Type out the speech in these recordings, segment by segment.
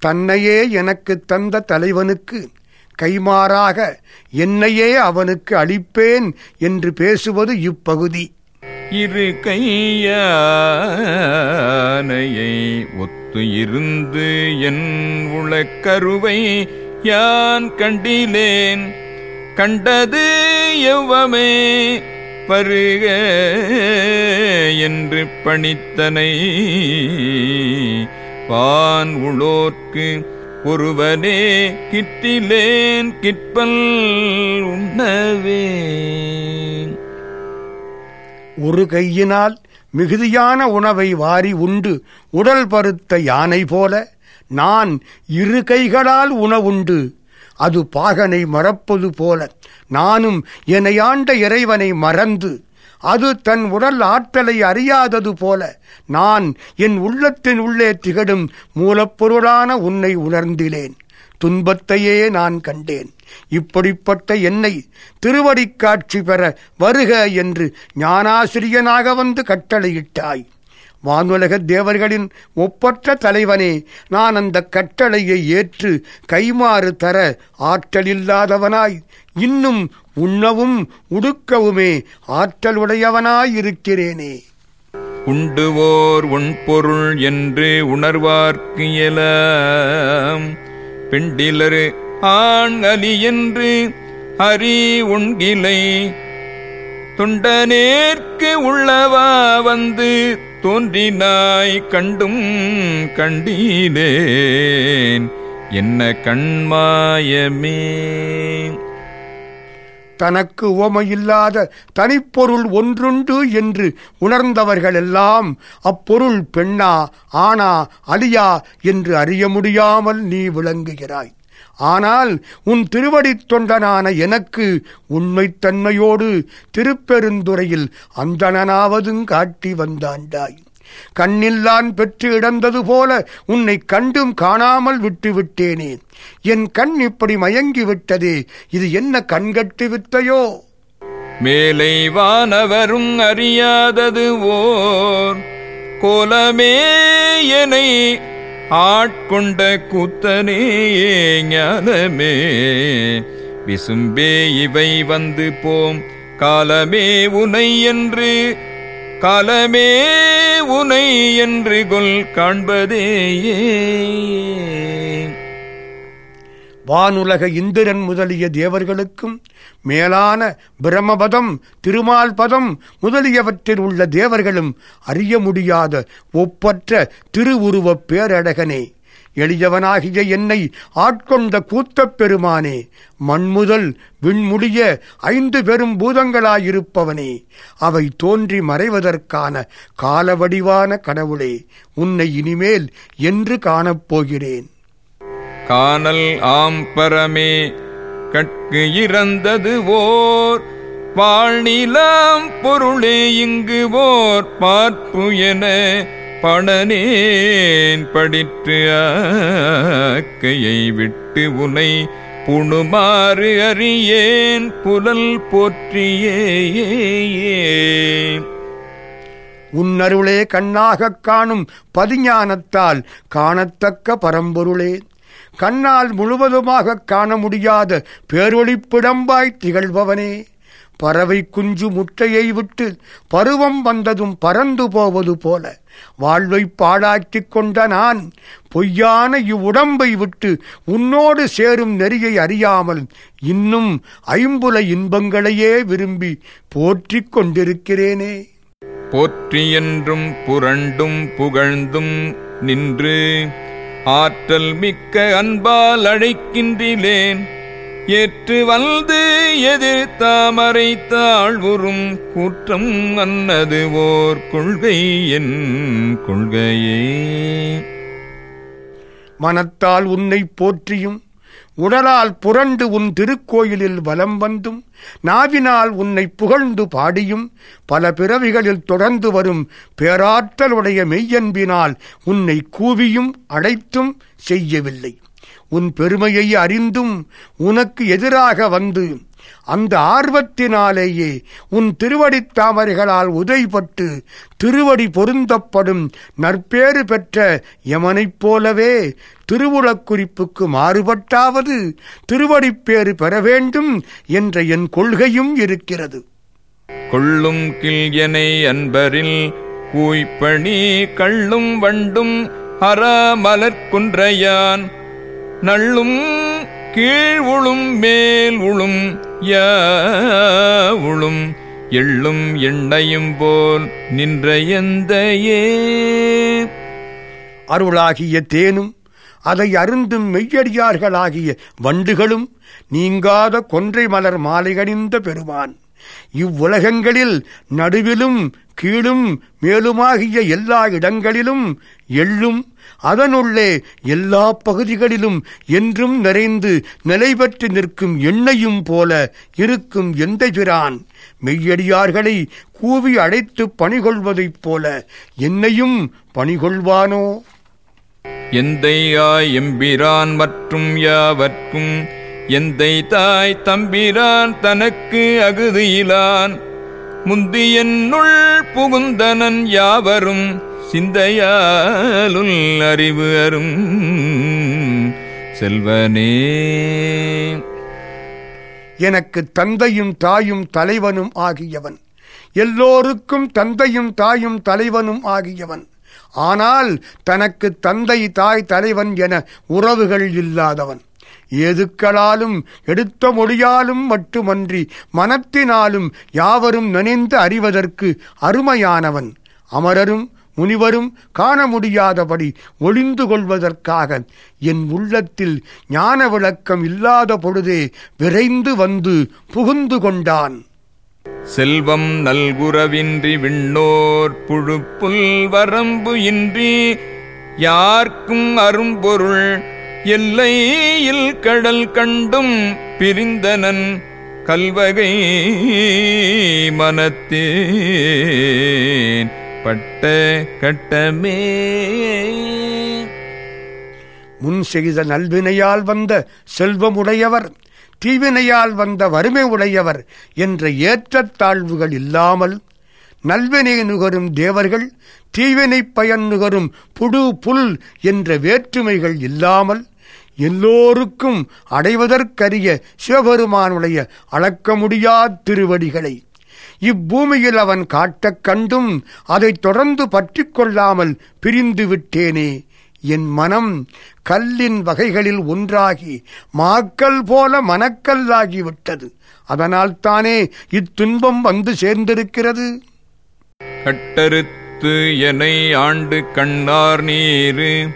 தன்னையே எனக்கு தந்த தலைவனுக்கு கைமாறாக என்னையே அவனுக்கு அளிப்பேன் என்று பேசுவது இப்பகுதி. இரு கையானையை ஒத்து இருந்து என் உளக்கருவை யான் கண்டிலேன்? கண்டது எவ்வமே பருக என்று பணித்தனை பான் உளோர்க்கு ஒருவனே கிட்டிலேன் கிட்பல் உண்ணவே. ஒரு கையினால் மிகுதியான உணவை வாரி உண்டு உடல் பருத்த யானை போல நான் இரு கைகளால் உணவுண்டு. அது பாகனை மறப்பது போல நானும் என்னை ஆண்ட இறைவனை மறந்து அது தன் உடல் ஆற்றலை அறியாதது போல. நான் என் உள்ளத்தின் உள்ளே திகழும் மூலப்பொருளான உன்னை உணர்ந்திலேன். துன்பத்தையே நான் கண்டேன். இப்படிப்பட்ட என்னை திருவடிக் காட்சி பெற வருக என்று ஞானாசிரியனாக வந்து கட்டளையிட்டாய். வானுலக தேவர்களின் ஒப்பற்ற தலைவனே நான் அந்த கட்டளையை ஏற்று கைமாறு தர ஆற்றலில்லாதவனாய் இன்னும் உண்ணவும் உடுக்கவுமே ஆற்றலுடையவனாயிருக்கிறேனே. உண்டுவோர் உண்பொருள் என்று உணர்வார்க்கு இயல பெண்டிலரு ஆண் அலி என்று ஹரி உண்கிலை தொண்டனேற்கு உள்ளவா வந்து தோன்றினாய் கண்டும் கண்டீனேன். என்ன கண்மாயமே. தனக்கு உவமையில்லாத தனிப்பொருள் ஒன்றுண்டு என்று உணர்ந்தவர்களெல்லாம் அப்பொருள் பெண்ணா ஆனா அலியா என்று அறிய முடியாமல் நீ விளங்குகிறாய். ஆனால் உன் திருவடித் தொண்டனான எனக்கு உண்மைத்தன்மையோடு திருப்பெருந்துறையில் அந்தணனாவதும் காட்டி வந்தாண்டாய். கண்ணில்லான் பெற்று இடந்தது போல உன்னை கண்டும் காணாமல் விட்டு விட்டேனே என் கண் இப்படி மயங்கி விட்டதே இது என்ன கண்கட்டு வித்தையோ? மேலை வானவரும் அறியாதது ஓர் கோலமே எனை ஆட்கொண்ட கூத்தனே ஞானமே. விசும்பே இவை வந்து போம் காலமே உனை என்று. காலமே உனை என்று கொல் காண்பதேயே. வானுலக இந்திரன் முதலிய தேவர்களுக்கும் மேலான பிரமபதம் திருமால் பதம் முதலியவற்றில் உள்ள தேவர்களும் அறிய முடியாத ஒப்பற்ற திருவுருவப் பேரழகனே. எளியவனாகிய என்னை ஆட்கொண்ட கூத்தப் பெருமானே மண்முதல் விண்முடிய ஐந்து பெரும் பூதங்களாயிருப்பவனே அவை தோன்றி மறைவதற்கான காலவடிவான கடவுளே உன்னை இனிமேல் என்று காணப்போகிறேன். காணல் ஆம்பரமே கட்கு இறந்தது ஓர். பாழ்நிலாம் பொருளே இங்கு ஓர். பார்ப்பு என பணனேன் படிற்று ஆக்கையை விட்டு உனை புணுமாறு அறியேன். புலல் போற்றியே உன்னருளே கண்ணாகக் காணும் பதிஞானத்தால் காணத்தக்க பரம்பொருளே. கண்ணால் முழுவதுமாகக் காண முடியாத. பேரொழிப்பிடம்பாய் திகழ்பவனே. பறவை குஞ்சு முட்டையை விட்டு பருவம் வந்ததும் பறந்து போவது போல வாழ்வை பாழாக்கிக் கொண்ட நான் பொய்யான இவ்வுடம்பை விட்டு உன்னோடு சேரும் நெறியை அறியாமல் இன்னும் ஐம்புல இன்பங்களையே விரும்பி போற்றிக் கொண்டிருக்கிறேனே. போற்றி என்றும் புரண்டும் புகழ்ந்தும் நின்று ஆற்றல் மிக்க அன்பால் அழைக்கின்றிலேன் ஏற்று வந்து எதிர் தாமரை தாழ்வுறும் கூற்றம் அன்னது ஓர் கொள்கை என் கொள்கையே. மனத்தால் உன்னை போற்றியும் உடலால் புரண்டு உன் திருக்கோயிலில் வலம் வந்தும் நாவினால் உன்னை புகழ்ந்து பாடியும் பல பிறவிகளில் தொடர்ந்து வரும் பேராற்றலுடைய மெய்யன்பினால் உன்னை கூவியும் அழைத்தும் செய்யவில்லை. உன் பெருமையை அறிந்தும் உனக்கு எதிராக வந்து அந்த ஆர்வத்தினாலேயே உன் திருவடித் தாமரைகளால் உதைப்பட்டு திருவடி பொருந்தப்படும் நற்பேறு பெற்ற யமனைப் போலவே திருவுளக் குறிப்புக்கு மாறுபட்டாவது திருவடிப்பேறு பெற வேண்டும் என்ற என் கொள்கையும் இருக்கிறது. கொள்ளும் கில்யனை அன்பரில் கூய்ப்பணி கள்ளும் வண்டும் அறமலர் குன்றையான். நள்ளும் கீழ் உளும் மேல் உளும் யாவுளும் எள்ளும் எண்ணையும் போல் நின்ற எந்தையே. அருளாகிய தேனும் அதை அருந்தும் மெய்யடியார்களாகிய வண்டுகளும் நீங்காத கொன்றை மலர் மாலைகணிந்த பெருமான். இவ்வுலகங்களில் நடுவிலும் கீழும் மேலுமாகிய எல்லா இடங்களிலும் எள்ளும் அதனுள்ளே எல்லா பகுதிகளிலும் என்றும் நிறைந்து நிலை பெற்று நிற்கும் எண்ணெயும் போல இருக்கும் எந்த பிரான்? மெய்யடியார்களை கூவி அழைத்து பணிகொள்வதைப் போல என்னையும் பணிகொள்வானோ? எந்தையாய் எம்பிரான் மற்றும் யாவர்க்கும் எந்தை தாய் தம்பிரான் தனக்கு அகுதியிலான் முந்தியன்னுள் புகுந்தனன் யாவரும் சிந்தையாலுள் அறிவு அரும் செல்வனே. எனக்கு தந்தையும் தாயும் தலைவனும் ஆகியவன். எல்லோருக்கும் தந்தையும் தாயும் தலைவனும் ஆகியவன். ஆனால் தனக்கு தந்தை தாய் தலைவன் என உறவுகள் இல்லாதவன். ஏதுக்களாலும் எடுத்த மொழியாலும் மட்டுமன்றி மனத்தினாலும் யாவரும் நினைந்து அறிவதற்கு அருமையானவன். அமரரும் முனிவரும் காண முடியாதபடி ஒளிந்து கொள்வதற்காக என் உள்ளத்தில் ஞான விளக்கம் இல்லாத பொழுதே விரைந்து வந்து புகுந்து கொண்டான். செல்வம் நல்குறவின்றி விண்ணோர் புழுப்புல் வரம்பு இன்றி யார்க்கும் அரும்பொருள் எல்லையில் கடல் கண்டும் பிரிந்தனன் கல்வகை மனத்தேன் பட்ட கட்டமே. முன் செய்த நல்வினையால் வந்த செல்வமுடையவர் தீவினையால் வந்த வறுமை உடையவர் என்ற ஏற்றத்தாழ்வுகள் இல்லாமல் நல்வினை நுகரும் தேவர்கள் தீவினை பயன் நுகரும் புடு புல் என்ற வேற்றுமைகள் இல்லாமல் எல்லோருக்கும் அடைவதற்கரிய சிவபெருமானுடைய அளக்க முடியாத திருவடிகளை. இப்பூமியில் அவன் காட்டக் கண்டும் அதைத் தொடர்ந்து பற்றிக் கொள்ளாமல் பிரிந்து விட்டேனே. என் மனம் கல்லின் வகைகளில் ஒன்றாகி மாக்கல் போல மனக்கல்லாகிவிட்டது அதனால்தானே இத்துன்பம் வந்து சேர்ந்திருக்கிறது. கட்டறுத்து எனை ஆண்டு கண்ணார் நீரு.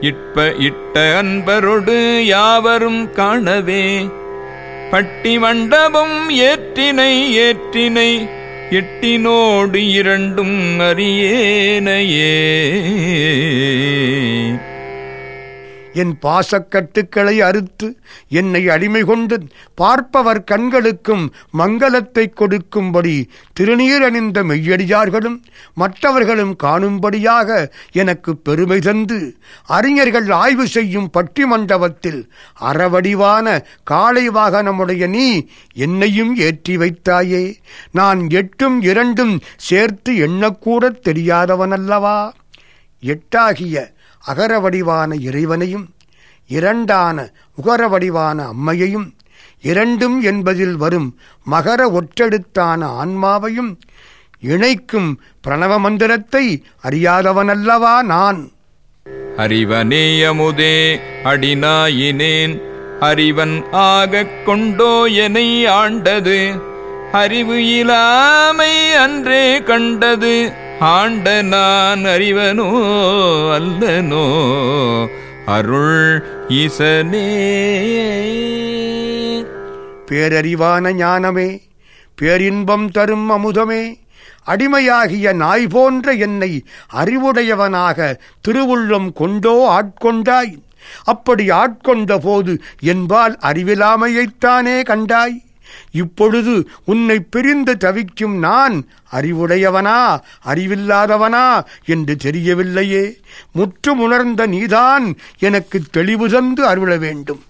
இட்ப இட்ட அன்பரொடு யாவரும் காணவே. பட்டி மண்டபம் ஏற்றினை ஏற்றினை எட்டினோடு இரண்டும் அறியேனையே. என் பாசக்கட்டுக்களை அறுத்து என்னை அடிமை கொண்டு பார்ப்பவர் கண்களுக்கும் மங்களத்தை கொடுக்கும்படி திருநீரணிந்த மெய்யடியார்களும் மற்றவர்களும் காணும்படியாக எனக்கு பெருமை தந்து அறிஞர்கள் ஆய்வு செய்யும் பட்டி மண்டபத்தில் அறவடிவான காளை வாகனமுடைய நீ என்னையும் ஏற்றி வைத்தாயே. நான் எட்டும் இரண்டும் சேர்த்து எண்ணக்கூட தெரியாதவனல்லவா? எட்டாகிய அகர வடிவான இறைவனையும் இரண்டான உகர வடிவான அம்மையையும் இரண்டும் என்பதில் வரும் மகர ஒற்றெடுத்தான ஆன்மாவையும் இணைக்கும் பிரணவ மந்திரத்தை அறியாதவனல்லவா நான்? அறிவனேயமுதே அடினாயினேன் அறிவன் ஆகக் கொண்டோ எனை ஆண்டது. அறிவு இலாமை அன்றே கண்டது. ஆண்ட நான் அறிவனோ அல்லனோ அருள் ஈசனே பேரறிவான ஞானமே பேரின்பம் தரும் அமுதமே அடிமையாகிய நாய் போன்ற என்னை அறிவுடையவனாக திருவுள்ளம் கொண்டோ ஆட்கொண்டாய். அப்படி ஆட்கொண்ட போது என்பால் அறிவிலாமையைத்தானே கண்டாய். இப்பொழுது உன்னை பிரிந்து தவிக்கும் நான் அறிவுடையவனா அறிவில்லாதவனா என்று தெரியவில்லையே. முற்றும் உணர்ந்த நீதான் எனக்கு தெளிவு தந்து அருள வேண்டும்.